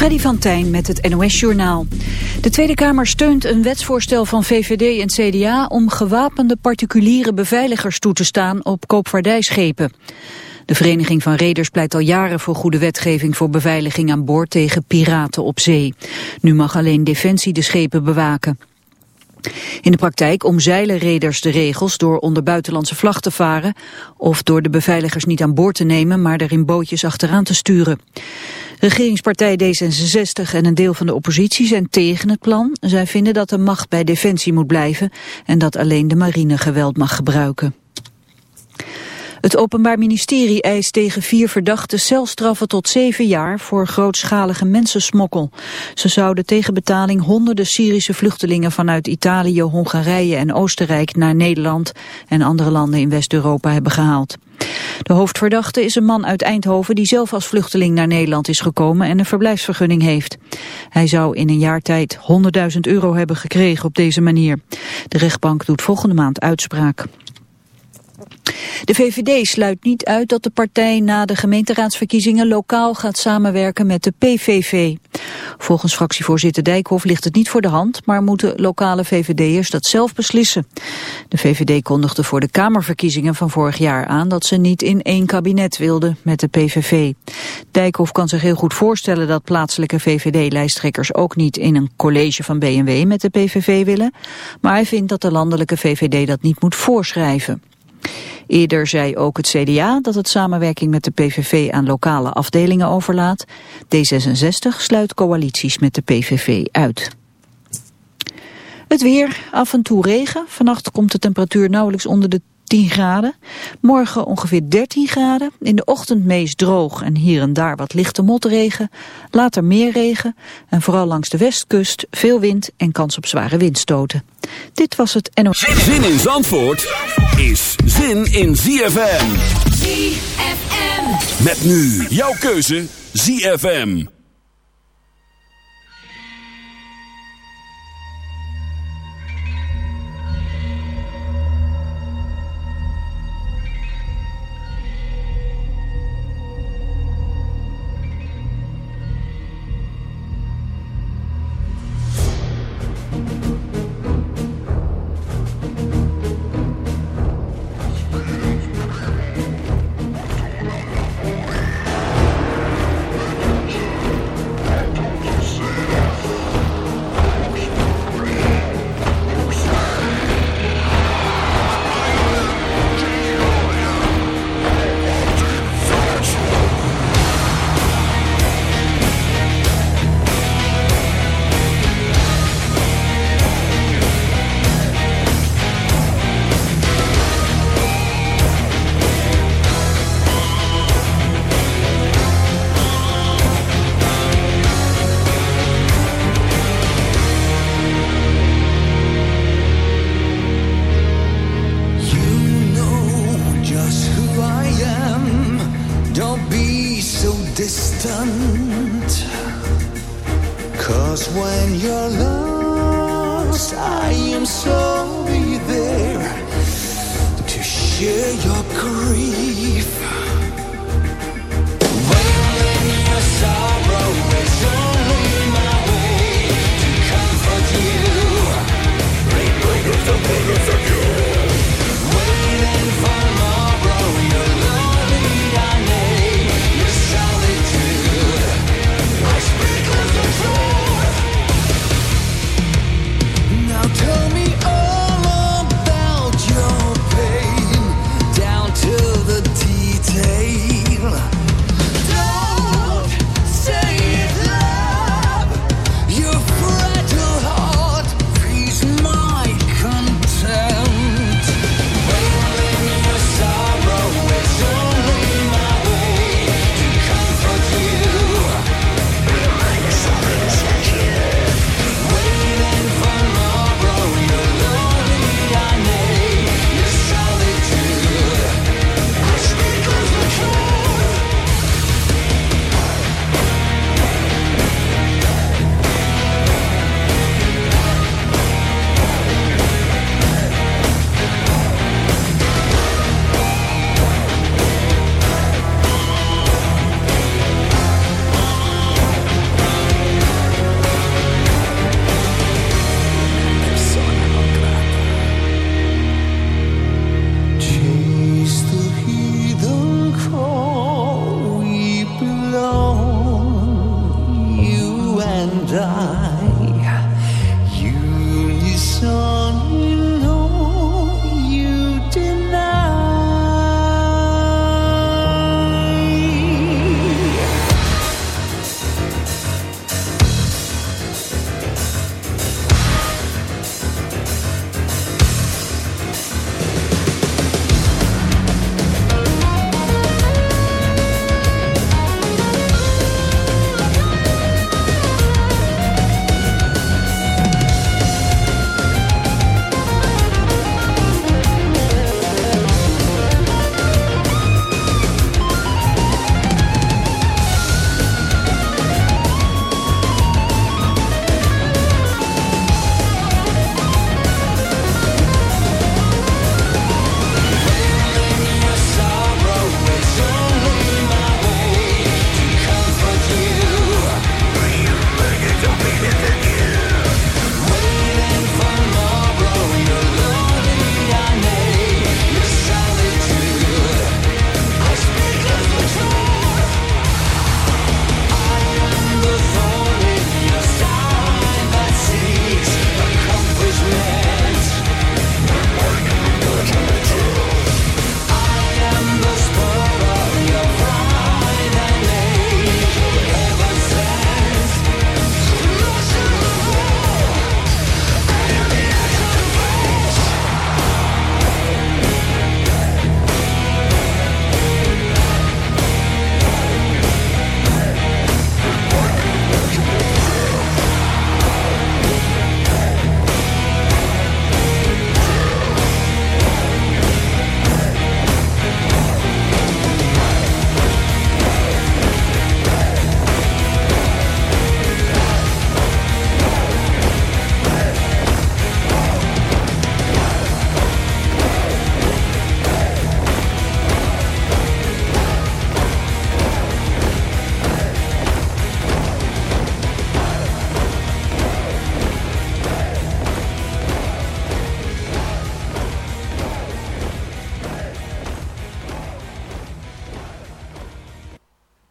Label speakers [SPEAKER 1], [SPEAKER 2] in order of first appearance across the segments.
[SPEAKER 1] Freddy van Tijn met het NOS-journaal. De Tweede Kamer steunt een wetsvoorstel van VVD en CDA... om gewapende particuliere beveiligers toe te staan op koopvaardijschepen. De Vereniging van Reders pleit al jaren voor goede wetgeving... voor beveiliging aan boord tegen piraten op zee. Nu mag alleen Defensie de schepen bewaken. In de praktijk omzeilen reders de regels door onder buitenlandse vlag te varen... of door de beveiligers niet aan boord te nemen, maar er in bootjes achteraan te sturen. Regeringspartij D66 en een deel van de oppositie zijn tegen het plan. Zij vinden dat de macht bij Defensie moet blijven en dat alleen de marine geweld mag gebruiken. Het Openbaar Ministerie eist tegen vier verdachten celstraffen tot zeven jaar voor grootschalige mensensmokkel. Ze zouden tegen betaling honderden Syrische vluchtelingen vanuit Italië, Hongarije en Oostenrijk naar Nederland en andere landen in West-Europa hebben gehaald. De hoofdverdachte is een man uit Eindhoven die zelf als vluchteling naar Nederland is gekomen en een verblijfsvergunning heeft. Hij zou in een jaar tijd 100.000 euro hebben gekregen op deze manier. De rechtbank doet volgende maand uitspraak. De VVD sluit niet uit dat de partij na de gemeenteraadsverkiezingen lokaal gaat samenwerken met de PVV. Volgens fractievoorzitter Dijkhoff ligt het niet voor de hand, maar moeten lokale VVD'ers dat zelf beslissen. De VVD kondigde voor de Kamerverkiezingen van vorig jaar aan dat ze niet in één kabinet wilden met de PVV. Dijkhoff kan zich heel goed voorstellen dat plaatselijke VVD-lijsttrekkers ook niet in een college van BNW met de PVV willen, maar hij vindt dat de landelijke VVD dat niet moet voorschrijven. Eerder zei ook het CDA dat het samenwerking met de PVV aan lokale afdelingen overlaat. D66 sluit coalities met de PVV uit. Het weer, af en toe regen. Vannacht komt de temperatuur nauwelijks onder de 10 graden. Morgen ongeveer 13 graden. In de ochtend meest droog en hier en daar wat lichte motregen. Later meer regen en vooral langs de westkust veel wind en kans op zware windstoten. Dit was het NOS.
[SPEAKER 2] Zin in Zandvoort is zin in ZFM.
[SPEAKER 3] ZFM.
[SPEAKER 2] Met nu jouw keuze ZFM.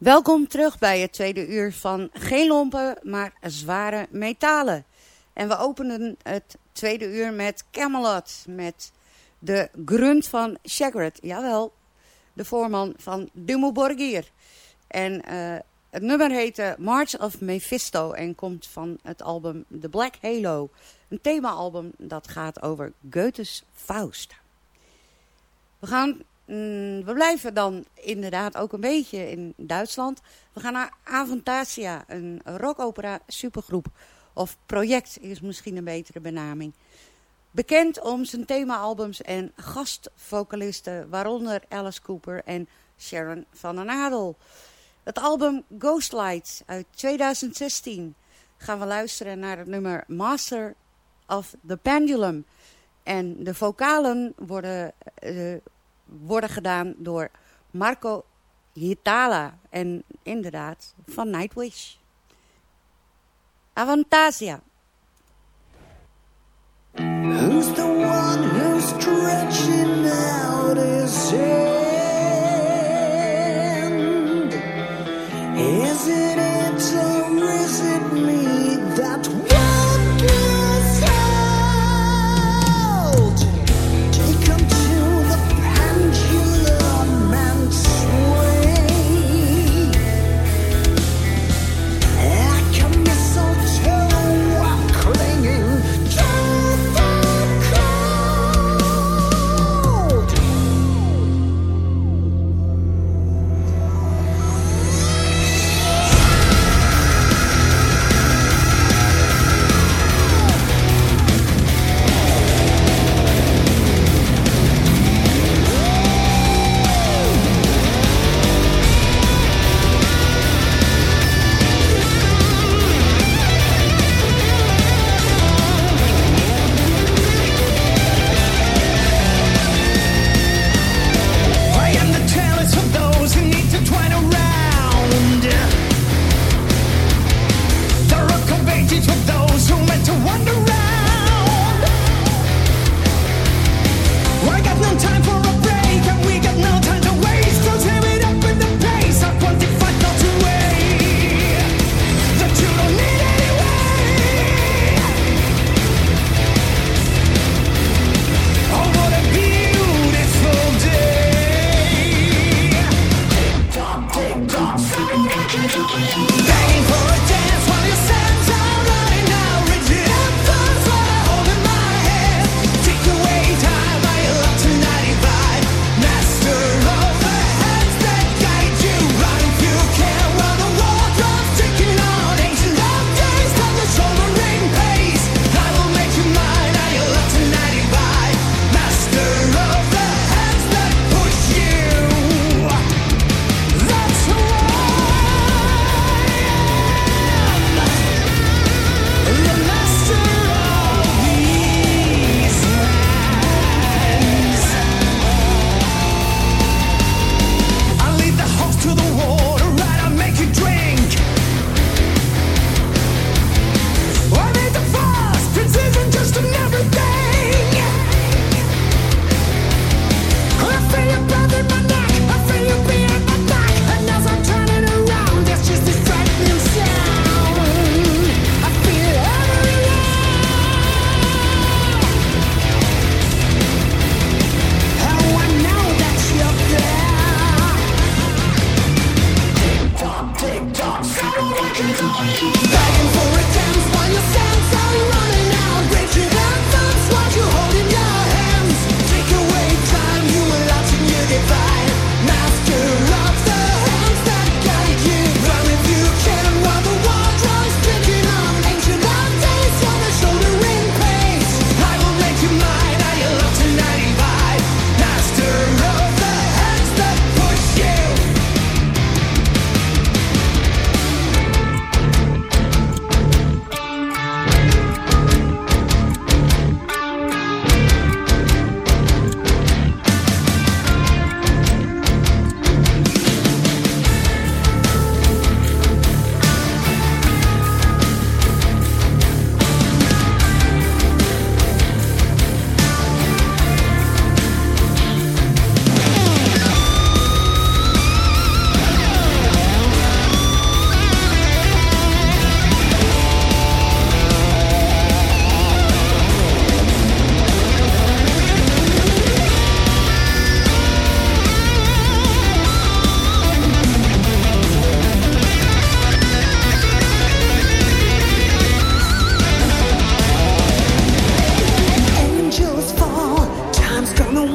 [SPEAKER 4] Welkom terug bij het tweede uur van geen lompen, maar zware metalen. En we openen het tweede uur met Camelot, met de grunt van Shagrat. Jawel, de voorman van Dumo Borgir. En eh, het nummer heette March of Mephisto en komt van het album The Black Halo. Een themaalbum dat gaat over Goethe's Faust. We gaan Mm, we blijven dan inderdaad ook een beetje in Duitsland. We gaan naar Avantasia, een rockopera supergroep. Of project is misschien een betere benaming. Bekend om zijn themaalbums en gastvocalisten, waaronder Alice Cooper en Sharon van den Adel. Het album Ghostlight uit 2016 gaan we luisteren naar het nummer Master of the Pendulum. En de vocalen worden uh, worden gedaan door Marco Hitala. En inderdaad van Nightwish. Avantasia.
[SPEAKER 2] The one?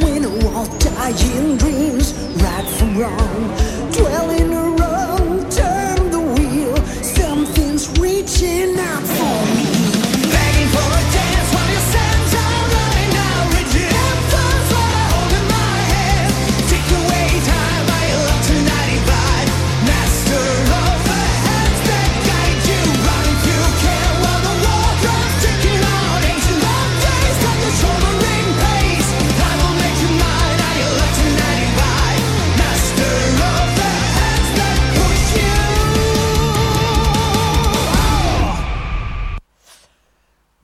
[SPEAKER 2] window of dying dreams, right from wrong, dwelling around, turn the wheel, something's reaching out.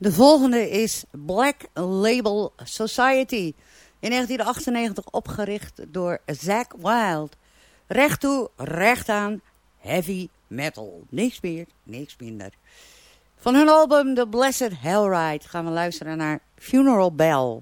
[SPEAKER 4] De volgende is Black Label Society. In 1998 opgericht door Zack Wild. Recht toe, recht aan, heavy metal. Niks meer, niks minder. Van hun album The Blessed Hellride gaan we luisteren naar Funeral Bell.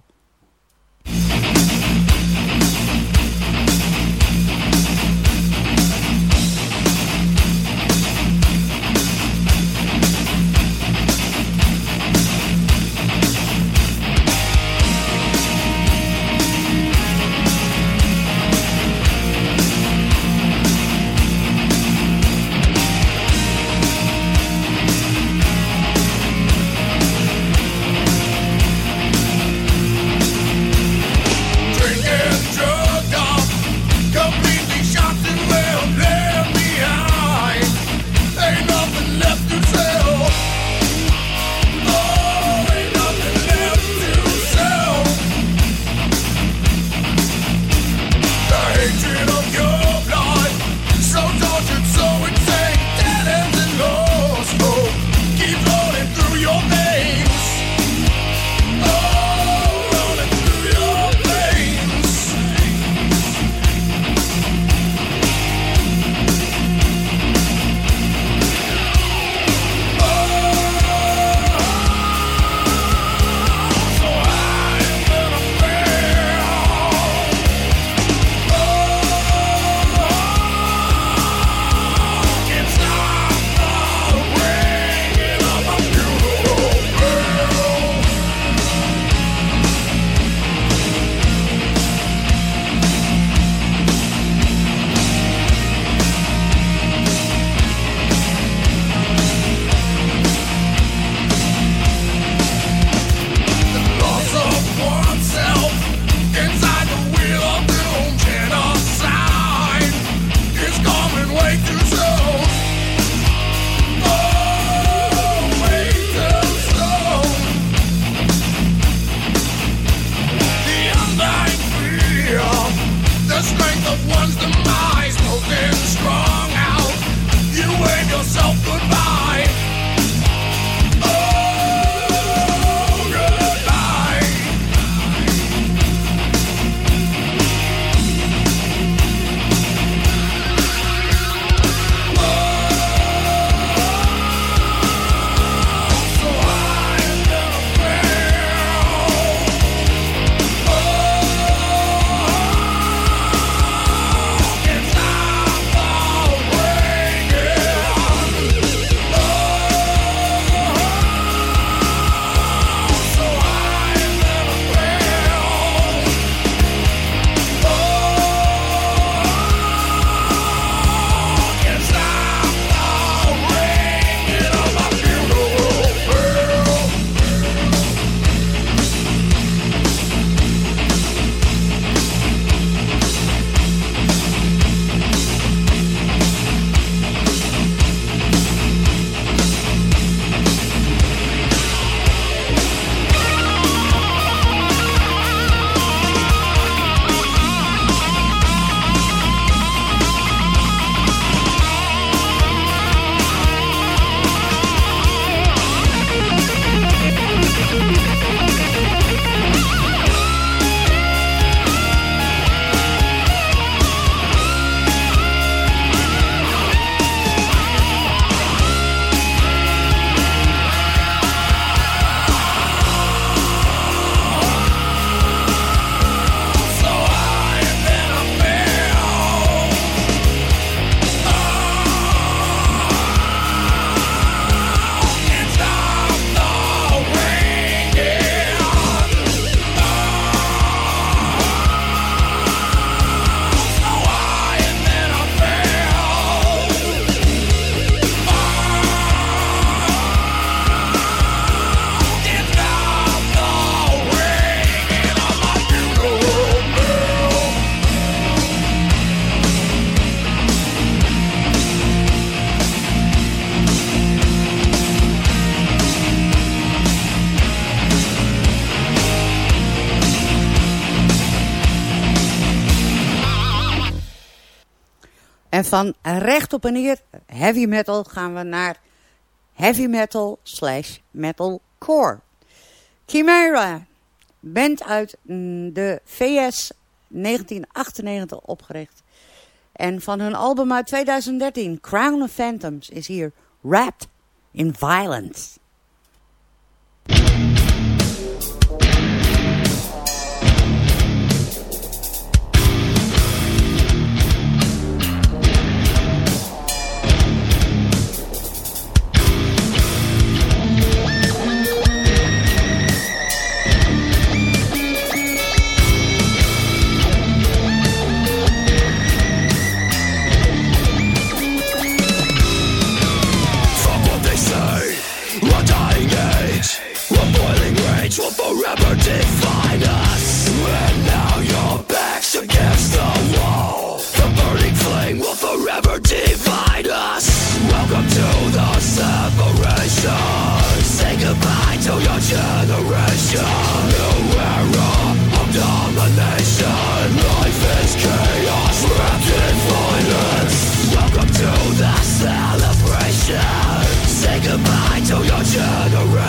[SPEAKER 4] Van recht op en neer heavy metal gaan we naar heavy metal slash metalcore. Chimera, band uit mm, de VS 1998 opgericht. En van hun album uit 2013, Crown of Phantoms, is hier Wrapped in Violence.
[SPEAKER 2] Forever define us. And now your back's against the wall The burning flame will forever divide us. Welcome to the separation. Say goodbye to your generation. New era of domination. Life is chaos wrapped in violence. Welcome to the celebration. Say goodbye to your generation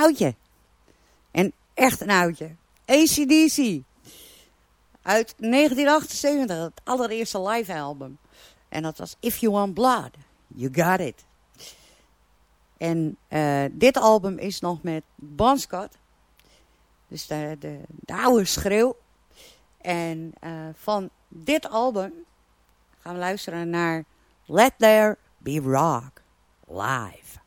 [SPEAKER 4] oudje. En echt een oudje. ACDC. Uit 1978, het allereerste live album. En dat was If You Want Blood, You Got It. En uh, dit album is nog met Bon Scott. Dus de, de, de oude schreeuw. En uh, van dit album gaan we luisteren naar Let There Be Rock live.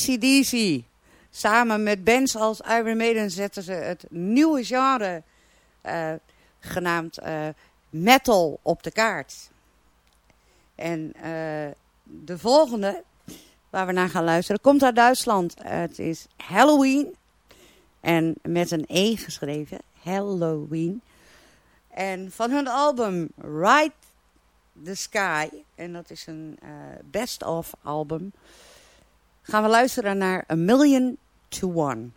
[SPEAKER 4] ACDC. Samen met bands als Iron Maiden zetten ze het nieuwe genre uh, genaamd uh, metal op de kaart. En uh, de volgende waar we naar gaan luisteren komt uit Duitsland. het is Halloween. En met een E geschreven. Halloween. En van hun album Ride the Sky. En dat is een best-of album gaan we luisteren naar A Million to One.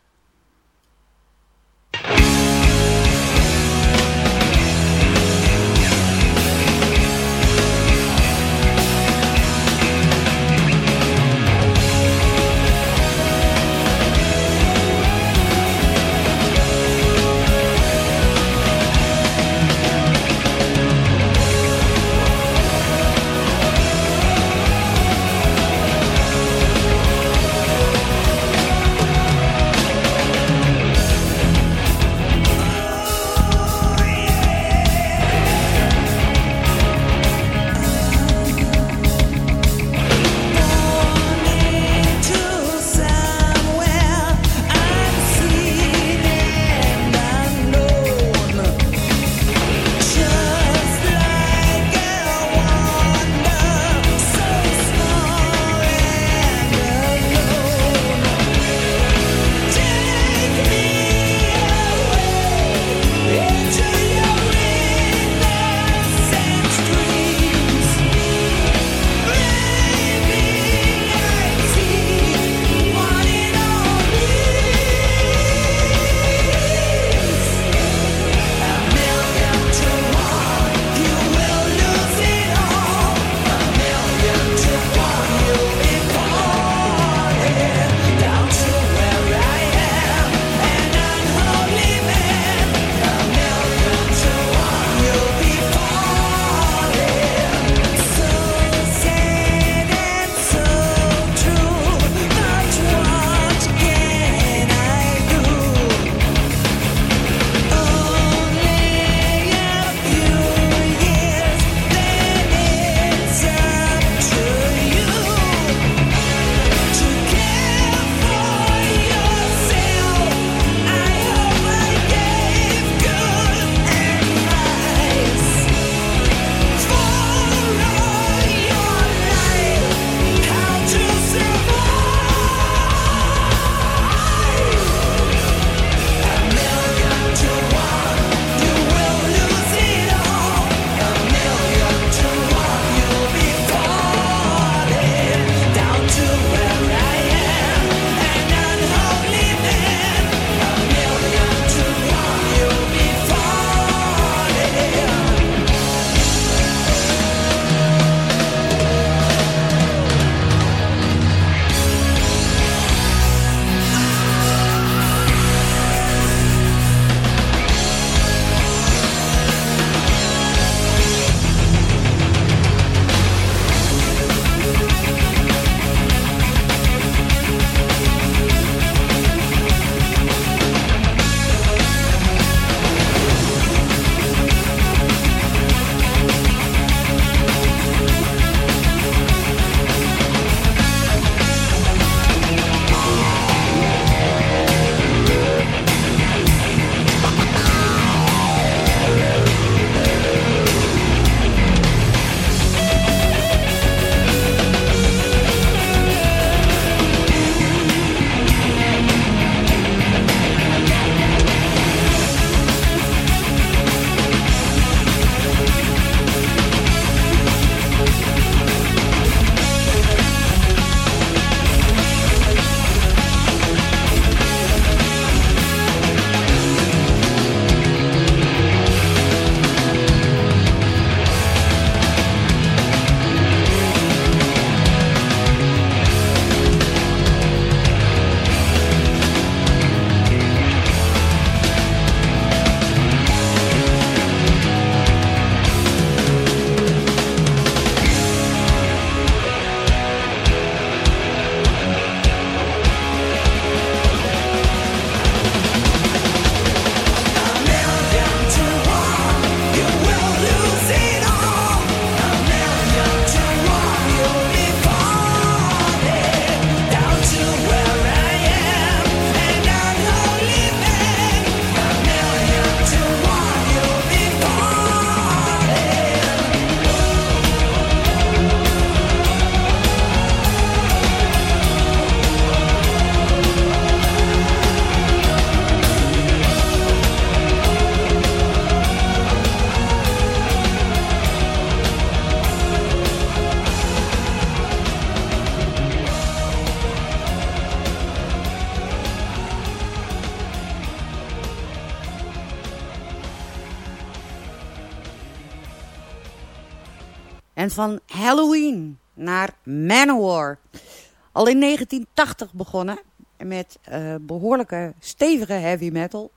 [SPEAKER 4] Al in 1980 begonnen met uh, behoorlijke stevige heavy metal.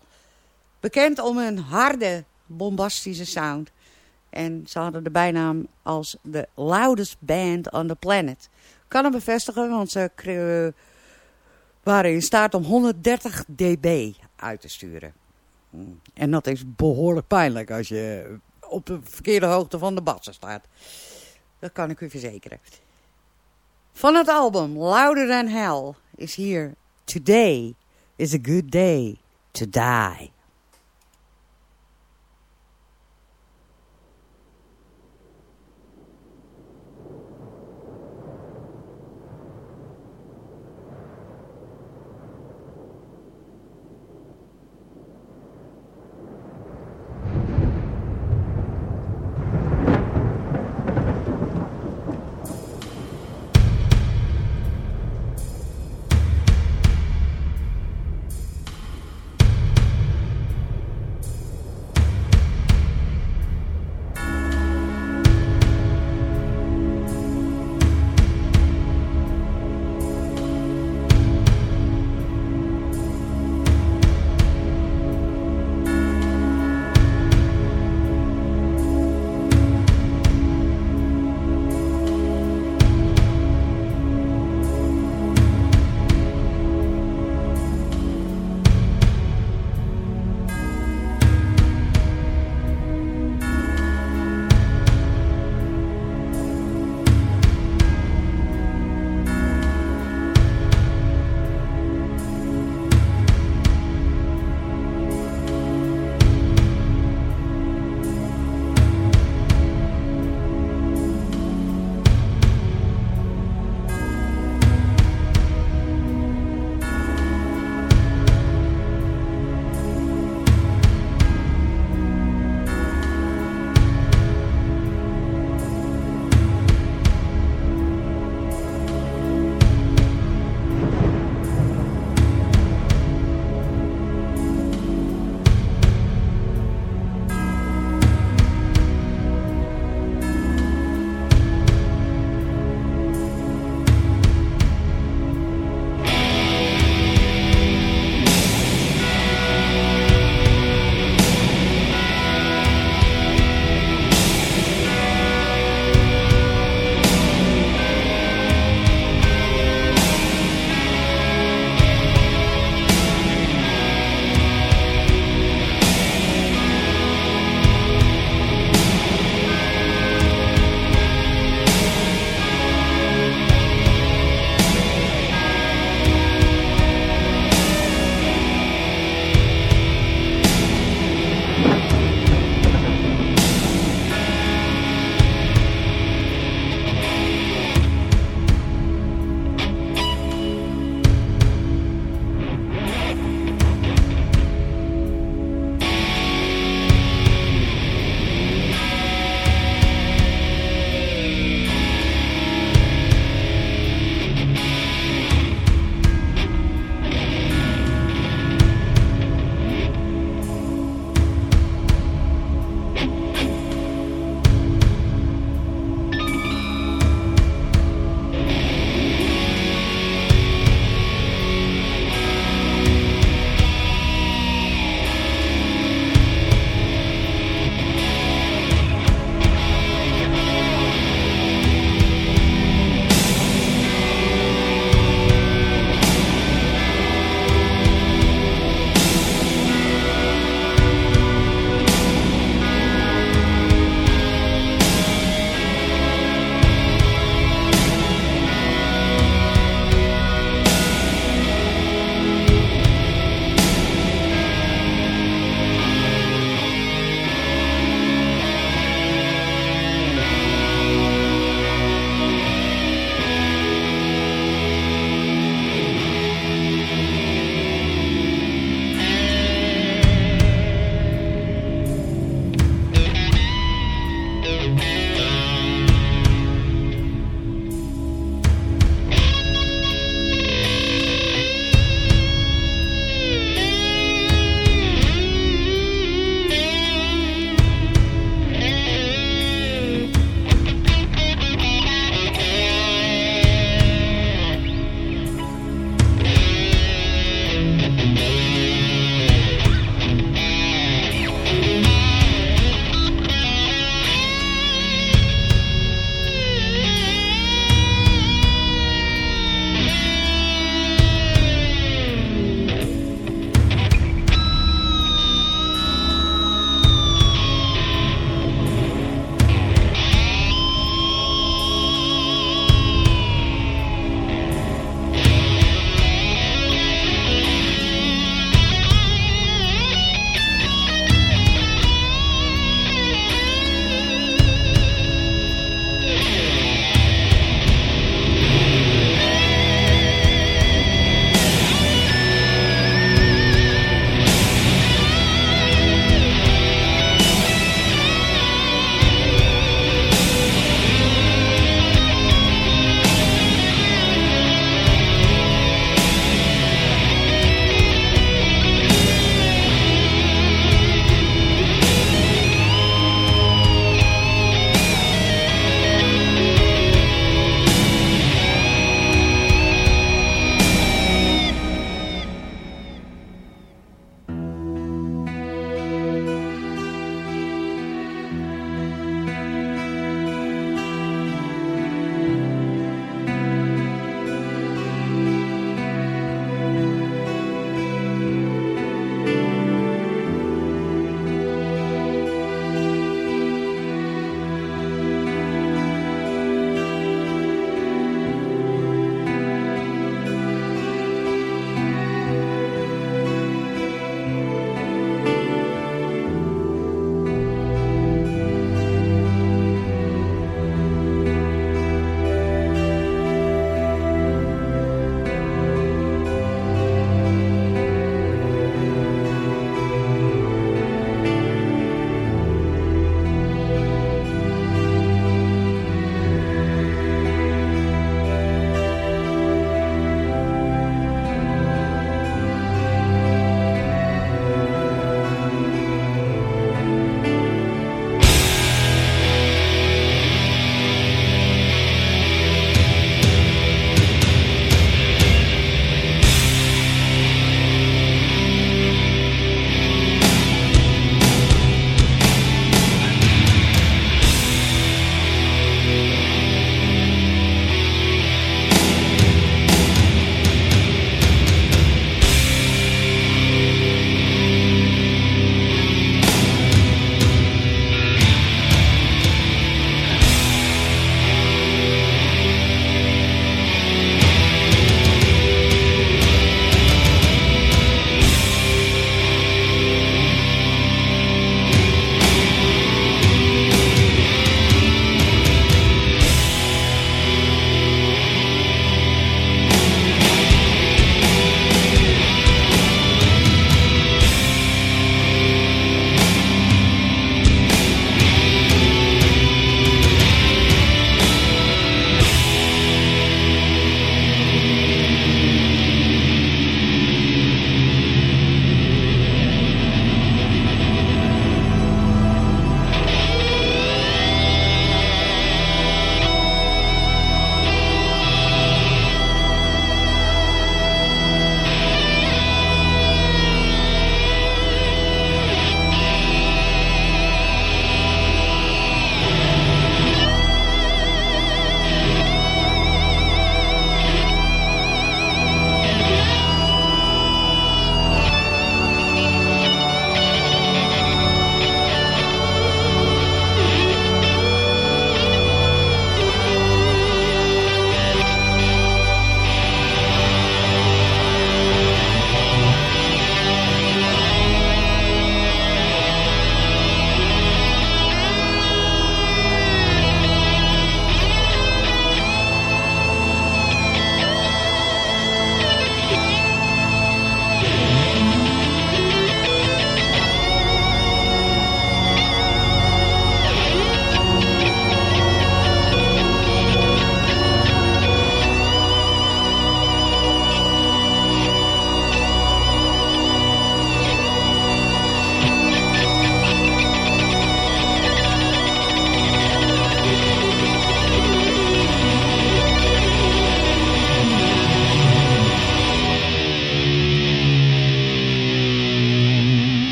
[SPEAKER 4] Bekend om een harde, bombastische sound. En ze hadden de bijnaam als de loudest band on the planet. Kan hem bevestigen, want ze waren in staat om 130 dB uit te sturen. Hmm. En dat is behoorlijk pijnlijk als je op de verkeerde hoogte van de bassen staat. Dat kan ik u verzekeren. Van het album Louder Than Hell is hier Today is a Good Day to Die.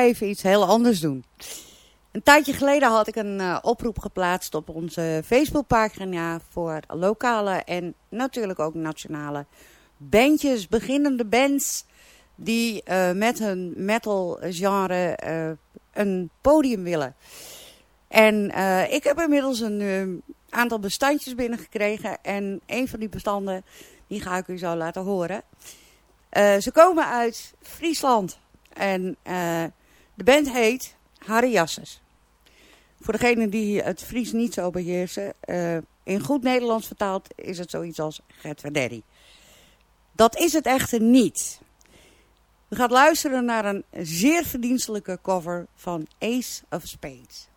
[SPEAKER 4] Even iets heel anders doen. Een tijdje geleden had ik een uh, oproep geplaatst op onze Facebookpagina voor lokale en natuurlijk ook nationale bandjes, beginnende bands die uh, met hun metal genre uh, een podium willen. En ik heb inmiddels een aantal bestandjes binnengekregen en een van die bestanden die ga ik u zo laten horen. ze komen uit Friesland en de band heet Harry Jasses. Voor degenen die het Fries niet zo beheersen, uh, in goed Nederlands vertaald is het zoiets als Daddy. Dat is het echter niet. U gaat luisteren naar een zeer verdienstelijke cover van Ace of Spades.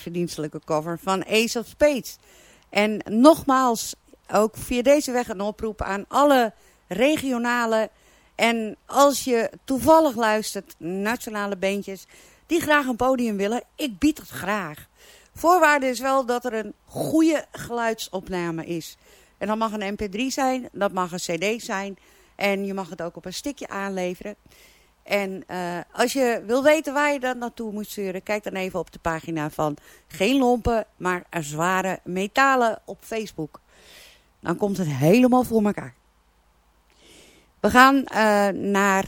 [SPEAKER 4] Verdienstelijke cover van Ace of Spades. En nogmaals, ook via deze weg een oproep aan alle regionale en als je toevallig luistert, nationale bandjes die graag een podium willen, ik bied het graag. Voorwaarde is wel dat er een goede geluidsopname is. En dat mag een mp3 zijn, dat mag een cd zijn en je mag het ook op een stikje aanleveren. En uh, als je wil weten waar je dat naartoe moet sturen, kijk dan even op de pagina van Geen Lompen, maar Zware Metalen op Facebook. Dan komt het helemaal voor elkaar. We gaan uh, naar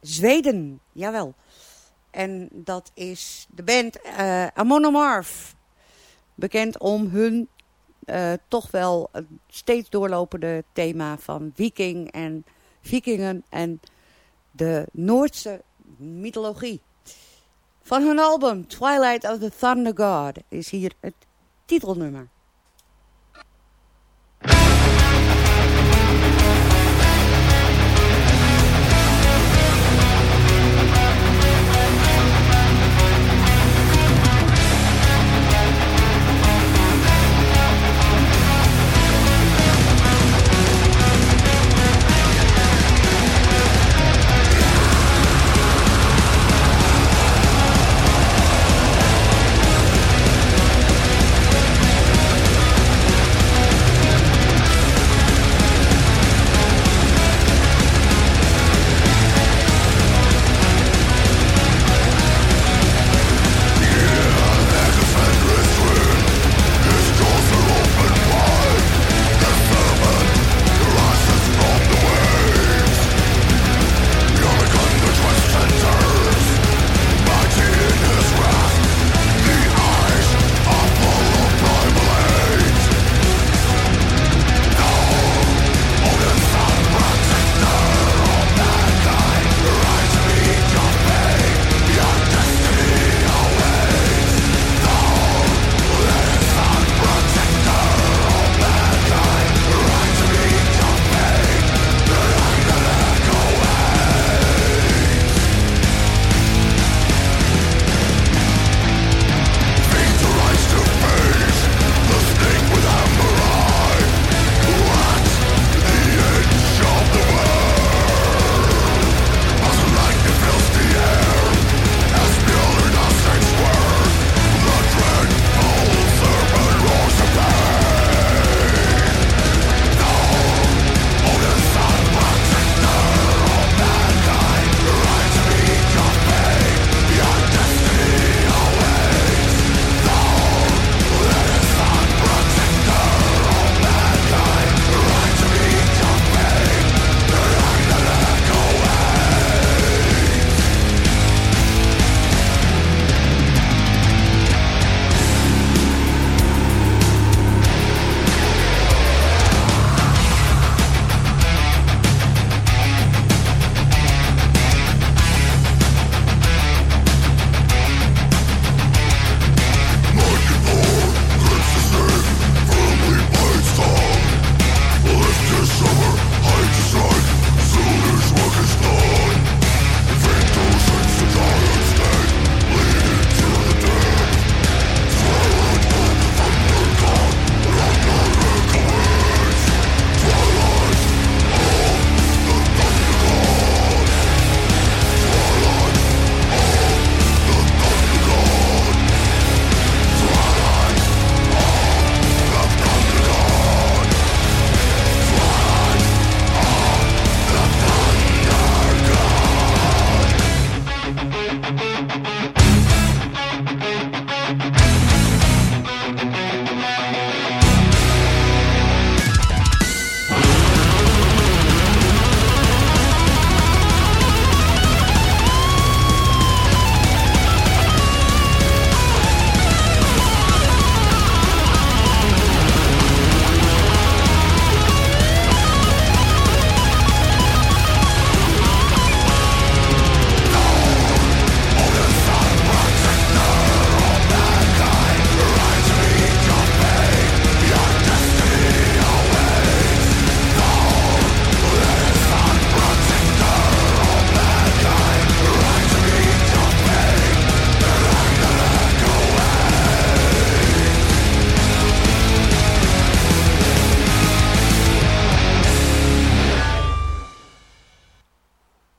[SPEAKER 4] Zweden, jawel. En dat is de band uh, Amon Amarth. Bekend om hun toch wel steeds doorlopende thema van viking en vikingen en de Noordse mythologie. Van hun album Twilight of the Thunder God is hier het titelnummer.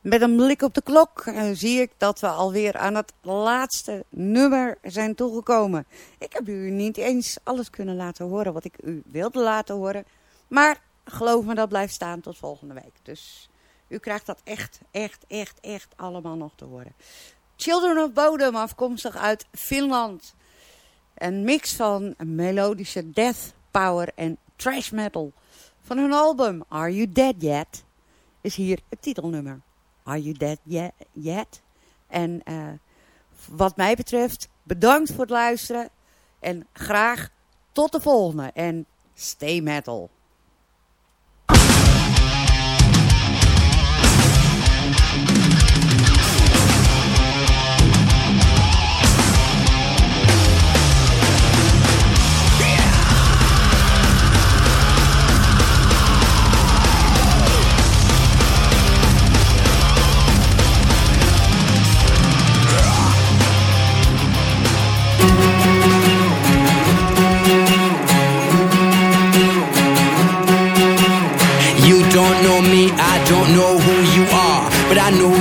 [SPEAKER 4] Met een blik op de klok uh, zie ik dat we alweer aan het laatste nummer zijn toegekomen. Ik heb u niet eens alles kunnen laten horen wat ik u wilde laten horen. Maar geloof me, dat blijft staan tot volgende week. Dus u krijgt dat echt, echt, echt, echt allemaal nog te horen. Children of Bodom, afkomstig uit Finland. Een mix van melodische death power en trash metal. Van hun album Are You Dead Yet? is hier het titelnummer. Are You Dead Yet? En uh, wat mij betreft, bedankt voor het luisteren. En graag tot de volgende. En stay metal.